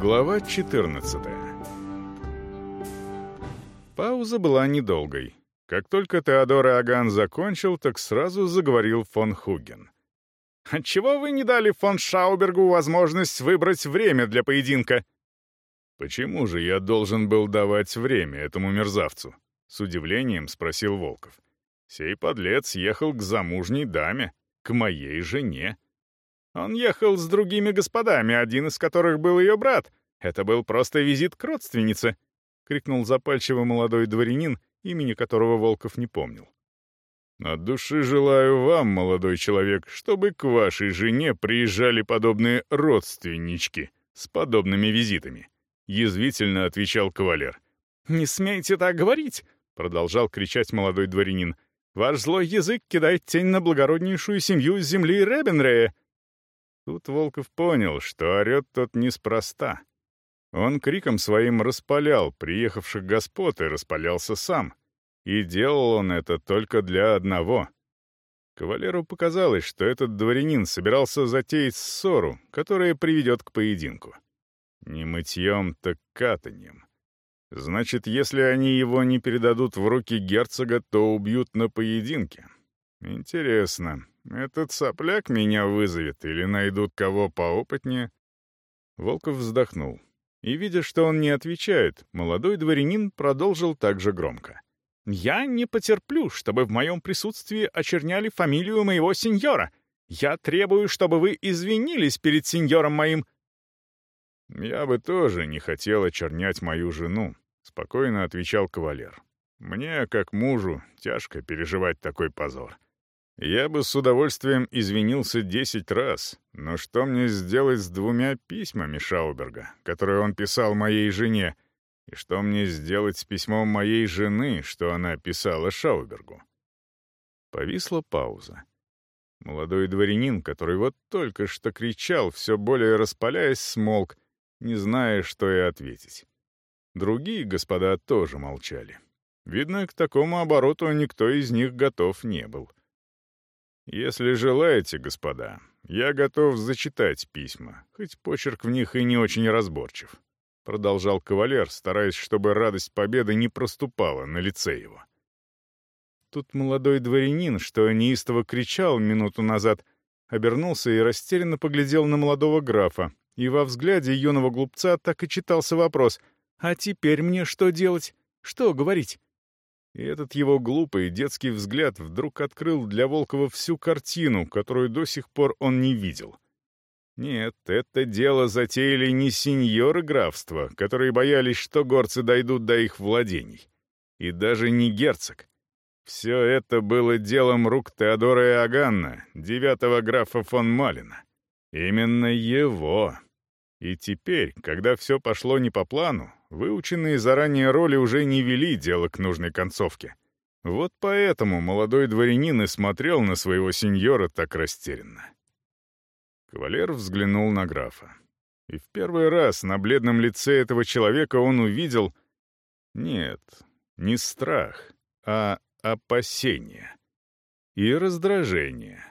Глава 14 Пауза была недолгой. Как только Теодор Аган закончил, так сразу заговорил фон Хуген. «Отчего вы не дали фон Шаубергу возможность выбрать время для поединка?» «Почему же я должен был давать время этому мерзавцу?» — с удивлением спросил Волков. «Сей подлец ехал к замужней даме, к моей жене». «Он ехал с другими господами, один из которых был ее брат. Это был просто визит к родственнице», — крикнул запальчивый молодой дворянин, имени которого Волков не помнил. «От души желаю вам, молодой человек, чтобы к вашей жене приезжали подобные родственнички с подобными визитами язвительно отвечал кавалер. «Не смейте так говорить!» — продолжал кричать молодой дворянин. «Ваш злой язык кидает тень на благороднейшую семью земли Ребенрея!» Тут Волков понял, что орет тот неспроста. Он криком своим распалял приехавших господ и распалялся сам. И делал он это только для одного. Кавалеру показалось, что этот дворянин собирался затеять ссору, которая приведет к поединку. Не мытьем, так катаньем. Значит, если они его не передадут в руки герцога, то убьют на поединке. Интересно, этот сопляк меня вызовет или найдут кого поопытнее? Волков вздохнул. И, видя, что он не отвечает, молодой дворянин продолжил так же громко. «Я не потерплю, чтобы в моем присутствии очерняли фамилию моего сеньора. Я требую, чтобы вы извинились перед сеньором моим «Я бы тоже не хотел очернять мою жену», — спокойно отвечал кавалер. «Мне, как мужу, тяжко переживать такой позор. Я бы с удовольствием извинился десять раз, но что мне сделать с двумя письмами Шауберга, которые он писал моей жене, и что мне сделать с письмом моей жены, что она писала Шаубергу?» Повисла пауза. Молодой дворянин, который вот только что кричал, все более распаляясь, смолк, не зная, что и ответить. Другие господа тоже молчали. Видно, к такому обороту никто из них готов не был. «Если желаете, господа, я готов зачитать письма, хоть почерк в них и не очень разборчив», — продолжал кавалер, стараясь, чтобы радость победы не проступала на лице его. Тут молодой дворянин, что неистово кричал минуту назад, обернулся и растерянно поглядел на молодого графа, и во взгляде юного глупца так и читался вопрос «А теперь мне что делать? Что говорить?» И этот его глупый детский взгляд вдруг открыл для Волкова всю картину, которую до сих пор он не видел. Нет, это дело затеяли не сеньоры графства, которые боялись, что горцы дойдут до их владений, и даже не герцог. Все это было делом рук Теодора и Аганна, девятого графа фон Малина. Именно его, и теперь, когда все пошло не по плану, выученные заранее роли уже не вели дело к нужной концовке. Вот поэтому молодой дворянин и смотрел на своего сеньора так растерянно. Кавалер взглянул на графа. И в первый раз на бледном лице этого человека он увидел... Нет, не страх, а опасение. И раздражение.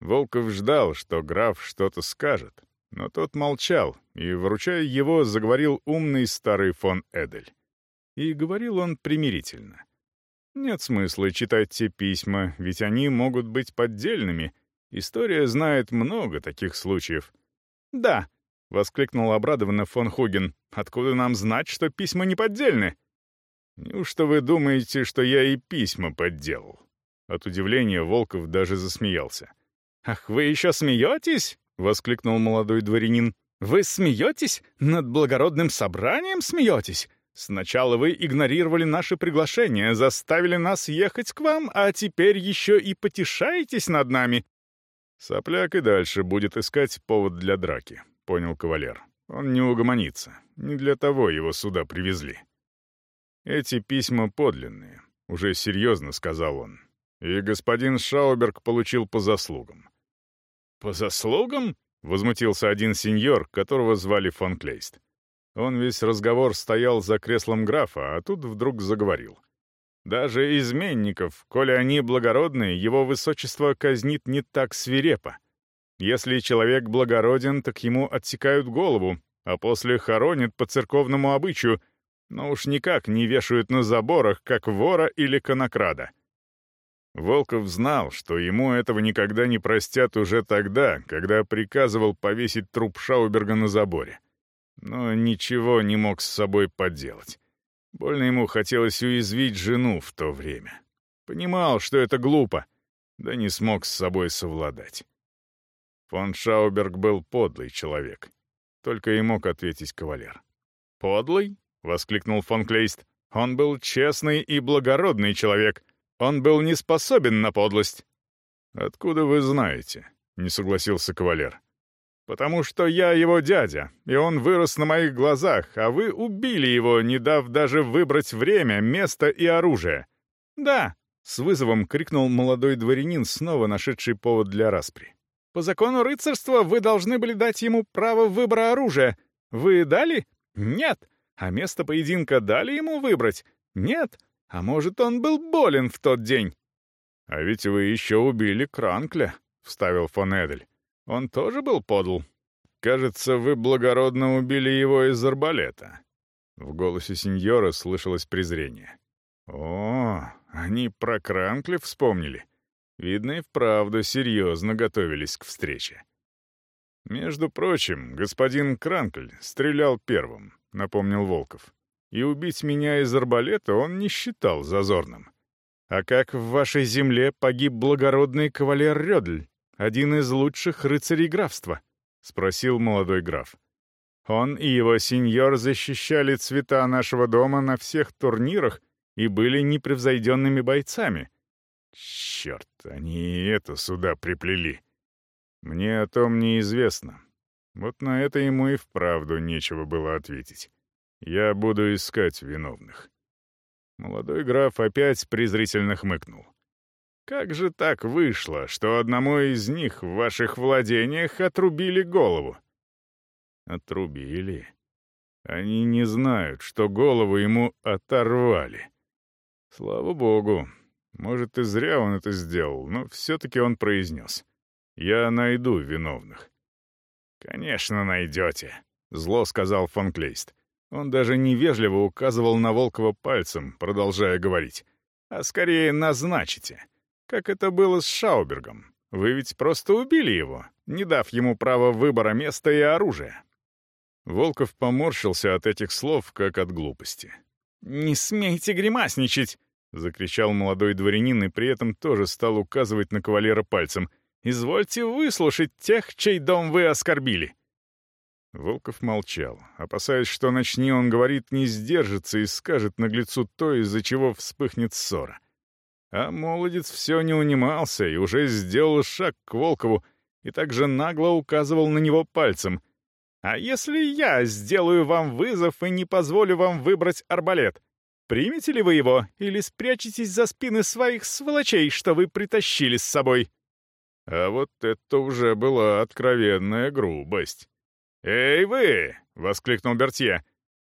Волков ждал, что граф что-то скажет, но тот молчал, и, вручая его, заговорил умный старый фон Эдель. И говорил он примирительно. Нет смысла читать те письма, ведь они могут быть поддельными. История знает много таких случаев. «Да», — воскликнул обрадованно фон Хуген, — «откуда нам знать, что письма не поддельны?» «Неужто вы думаете, что я и письма подделал?» От удивления Волков даже засмеялся. «Ах, вы еще смеетесь?» — воскликнул молодой дворянин. «Вы смеетесь? Над благородным собранием смеетесь? Сначала вы игнорировали наше приглашение, заставили нас ехать к вам, а теперь еще и потешаетесь над нами». «Сопляк и дальше будет искать повод для драки», — понял кавалер. «Он не угомонится. Не для того его сюда привезли». «Эти письма подлинные», — уже серьезно сказал он. «И господин Шауберг получил по заслугам. «По заслугам?» — возмутился один сеньор, которого звали фон Клейст. Он весь разговор стоял за креслом графа, а тут вдруг заговорил. «Даже изменников, коли они благородные, его высочество казнит не так свирепо. Если человек благороден, так ему отсекают голову, а после хоронят по церковному обычаю, но уж никак не вешают на заборах, как вора или конокрада. Волков знал, что ему этого никогда не простят уже тогда, когда приказывал повесить труп Шауберга на заборе. Но ничего не мог с собой поделать. Больно ему хотелось уязвить жену в то время. Понимал, что это глупо, да не смог с собой совладать. Фон Шауберг был подлый человек. Только и мог ответить кавалер. «Подлый?» — воскликнул фон Клейст. «Он был честный и благородный человек. Он был не способен на подлость». «Откуда вы знаете?» — не согласился кавалер. «Потому что я его дядя, и он вырос на моих глазах, а вы убили его, не дав даже выбрать время, место и оружие». «Да», — с вызовом крикнул молодой дворянин, снова нашедший повод для распри. «По закону рыцарства вы должны были дать ему право выбора оружия. Вы дали? Нет. А место поединка дали ему выбрать? Нет. А может, он был болен в тот день?» «А ведь вы еще убили Кранкля», — вставил фон Эдель. «Он тоже был подл. Кажется, вы благородно убили его из арбалета». В голосе сеньора слышалось презрение. «О, они про Кранкля вспомнили. Видно, и вправду серьезно готовились к встрече». «Между прочим, господин Кранкль стрелял первым», — напомнил Волков и убить меня из арбалета он не считал зазорным. А как в вашей земле погиб благородный кавалер Рёдль, один из лучших рыцарей графства?» — спросил молодой граф. «Он и его сеньор защищали цвета нашего дома на всех турнирах и были непревзойденными бойцами. Черт, они и это сюда приплели. Мне о том неизвестно. Вот на это ему и вправду нечего было ответить. Я буду искать виновных». Молодой граф опять презрительно хмыкнул. «Как же так вышло, что одному из них в ваших владениях отрубили голову?» «Отрубили? Они не знают, что голову ему оторвали. Слава богу. Может, и зря он это сделал, но все-таки он произнес. Я найду виновных». «Конечно найдете», — зло сказал фон Клейст. Он даже невежливо указывал на Волкова пальцем, продолжая говорить. «А скорее назначите. Как это было с Шаубергом. Вы ведь просто убили его, не дав ему права выбора места и оружия». Волков поморщился от этих слов, как от глупости. «Не смейте гримасничать!» — закричал молодой дворянин и при этом тоже стал указывать на кавалера пальцем. «Извольте выслушать тех, чей дом вы оскорбили. Волков молчал, опасаясь, что начни он говорит, не сдержится и скажет наглецу то, из-за чего вспыхнет ссора. А молодец все не унимался и уже сделал шаг к Волкову и также нагло указывал на него пальцем. «А если я сделаю вам вызов и не позволю вам выбрать арбалет, примете ли вы его или спрячетесь за спины своих сволочей, что вы притащили с собой?» А вот это уже была откровенная грубость. «Эй вы!» — воскликнул Бертье.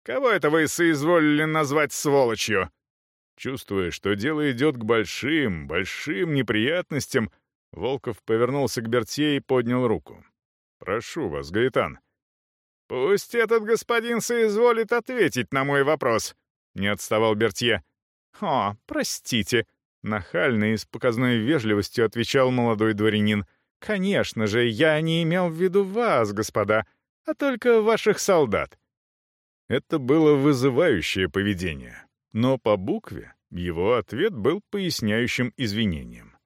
«Кого это вы соизволили назвать сволочью?» Чувствуя, что дело идет к большим, большим неприятностям, Волков повернулся к Бертье и поднял руку. «Прошу вас, Гаэтан». «Пусть этот господин соизволит ответить на мой вопрос», — не отставал Бертье. «О, простите», — нахально и с показной вежливостью отвечал молодой дворянин. «Конечно же, я не имел в виду вас, господа а только ваших солдат». Это было вызывающее поведение, но по букве его ответ был поясняющим извинением.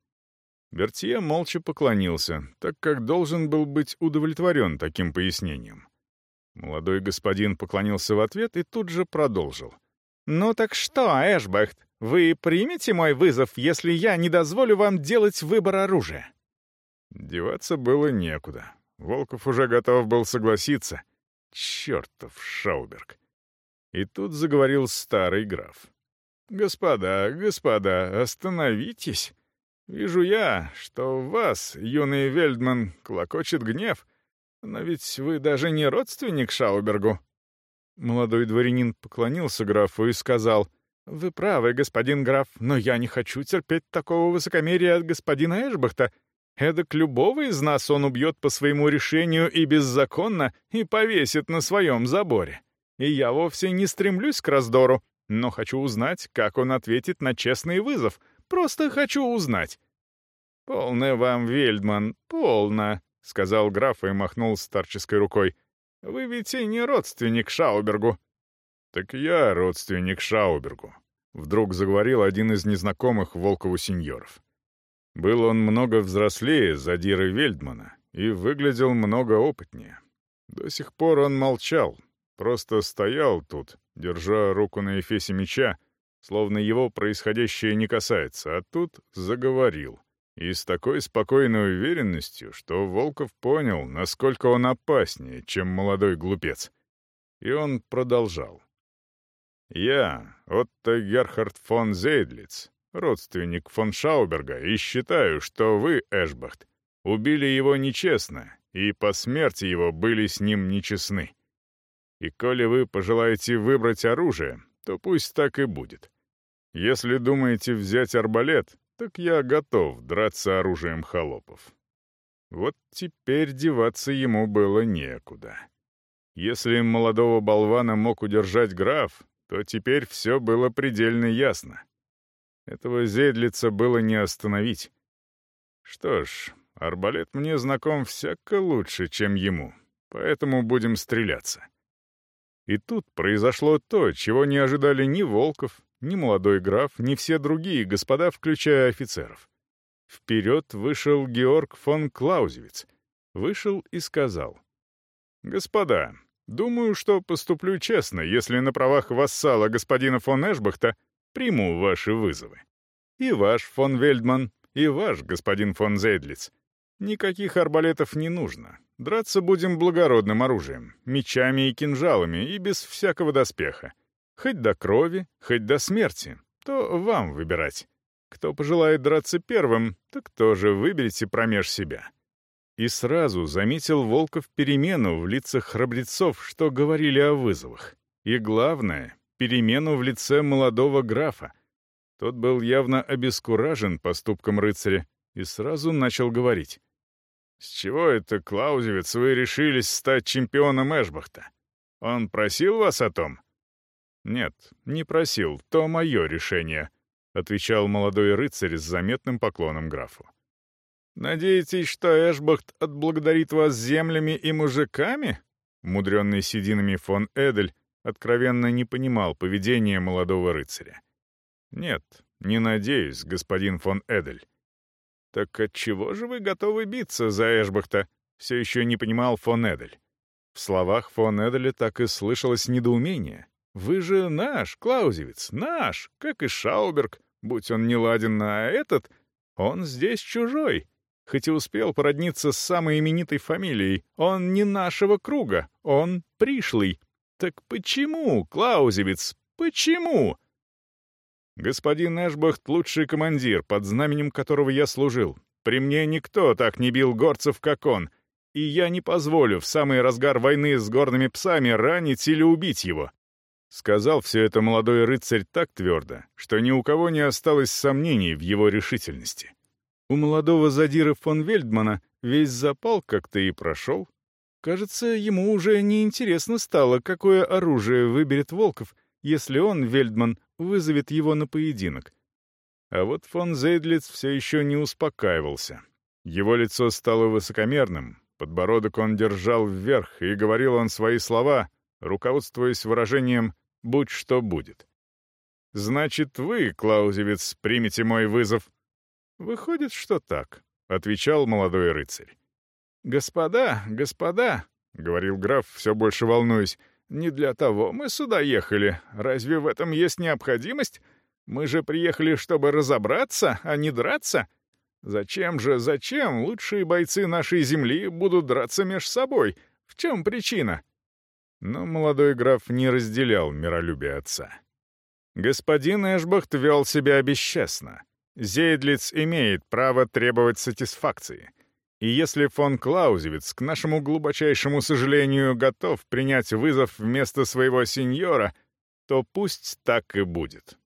Бертье молча поклонился, так как должен был быть удовлетворен таким пояснением. Молодой господин поклонился в ответ и тут же продолжил. «Ну так что, Эшбахт, вы примете мой вызов, если я не дозволю вам делать выбор оружия?» Деваться было некуда. Волков уже готов был согласиться. Чертов Шауберг. И тут заговорил старый граф. «Господа, господа, остановитесь. Вижу я, что в вас, юный Вельдман, клокочет гнев, но ведь вы даже не родственник Шаубергу». Молодой дворянин поклонился графу и сказал, «Вы правы, господин граф, но я не хочу терпеть такого высокомерия от господина Эшбахта. Эдак любого из нас он убьет по своему решению и беззаконно, и повесит на своем заборе. И я вовсе не стремлюсь к раздору, но хочу узнать, как он ответит на честный вызов. Просто хочу узнать». «Полно вам, Вельдман, полно», — сказал граф и махнул старческой рукой. «Вы ведь и не родственник Шаубергу». «Так я родственник Шаубергу», — вдруг заговорил один из незнакомых Волкову сеньоров. Был он много взрослее Задиры Вельдмана и выглядел много опытнее. До сих пор он молчал, просто стоял тут, держа руку на эфесе меча, словно его происходящее не касается, а тут заговорил. И с такой спокойной уверенностью, что Волков понял, насколько он опаснее, чем молодой глупец. И он продолжал. «Я, Отто Герхард фон Зейдлиц, родственник фон Шауберга, и считаю, что вы, Эшбахт, убили его нечестно, и по смерти его были с ним нечестны. И коли вы пожелаете выбрать оружие, то пусть так и будет. Если думаете взять арбалет, так я готов драться оружием холопов. Вот теперь деваться ему было некуда. Если молодого болвана мог удержать граф, то теперь все было предельно ясно. Этого зедлица было не остановить. Что ж, арбалет мне знаком всяко лучше, чем ему, поэтому будем стреляться. И тут произошло то, чего не ожидали ни Волков, ни молодой граф, ни все другие господа, включая офицеров. Вперед вышел Георг фон Клаузевиц. Вышел и сказал. «Господа, думаю, что поступлю честно, если на правах вассала господина фон Эшбахта приму ваши вызовы. И ваш фон Вельдман, и ваш господин фон Зейдлиц. Никаких арбалетов не нужно. Драться будем благородным оружием, мечами и кинжалами, и без всякого доспеха. Хоть до крови, хоть до смерти. То вам выбирать. Кто пожелает драться первым, так тоже выберите промеж себя. И сразу заметил Волков перемену в лицах храбрецов, что говорили о вызовах. И главное, перемену в лице молодого графа. Тот был явно обескуражен поступком рыцаря и сразу начал говорить. «С чего это, Клаузевец, вы решились стать чемпионом Эшбахта? Он просил вас о том?» «Нет, не просил, то мое решение», — отвечал молодой рыцарь с заметным поклоном графу. «Надеетесь, что Эшбахт отблагодарит вас землями и мужиками?» Мудренный сединами фон Эдель откровенно не понимал поведения молодого рыцаря. «Нет, не надеюсь, господин фон Эдель. «Так отчего же вы готовы биться за Эшбахта?» — все еще не понимал фон Эдель. В словах фон Эделя так и слышалось недоумение. «Вы же наш, Клаузевиц, наш, как и Шауберг, будь он не ладен на этот, он здесь чужой. Хоть и успел породниться с самой именитой фамилией, он не нашего круга, он пришлый. Так почему, Клаузевиц, почему?» «Господин Эшбахт — лучший командир, под знаменем которого я служил. При мне никто так не бил горцев, как он, и я не позволю в самый разгар войны с горными псами ранить или убить его». Сказал все это молодой рыцарь так твердо, что ни у кого не осталось сомнений в его решительности. У молодого задира фон Вельдмана весь запал как-то и прошел. Кажется, ему уже неинтересно стало, какое оружие выберет Волков, если он, Вельдман, вызовет его на поединок. А вот фон Зейдлиц все еще не успокаивался. Его лицо стало высокомерным, подбородок он держал вверх, и говорил он свои слова, руководствуясь выражением «будь что будет». «Значит, вы, Клаузевец, примете мой вызов?» «Выходит, что так», — отвечал молодой рыцарь. «Господа, господа», — говорил граф, все больше волнуясь, — не для того мы сюда ехали. Разве в этом есть необходимость? Мы же приехали, чтобы разобраться, а не драться. Зачем же, зачем лучшие бойцы нашей земли будут драться между собой? В чем причина?» Но молодой граф не разделял миролюбие отца. Господин Эшбахт вел себя бесчестно. Зейдлиц имеет право требовать сатисфакции. И если фон Клаузевиц, к нашему глубочайшему сожалению, готов принять вызов вместо своего сеньора, то пусть так и будет.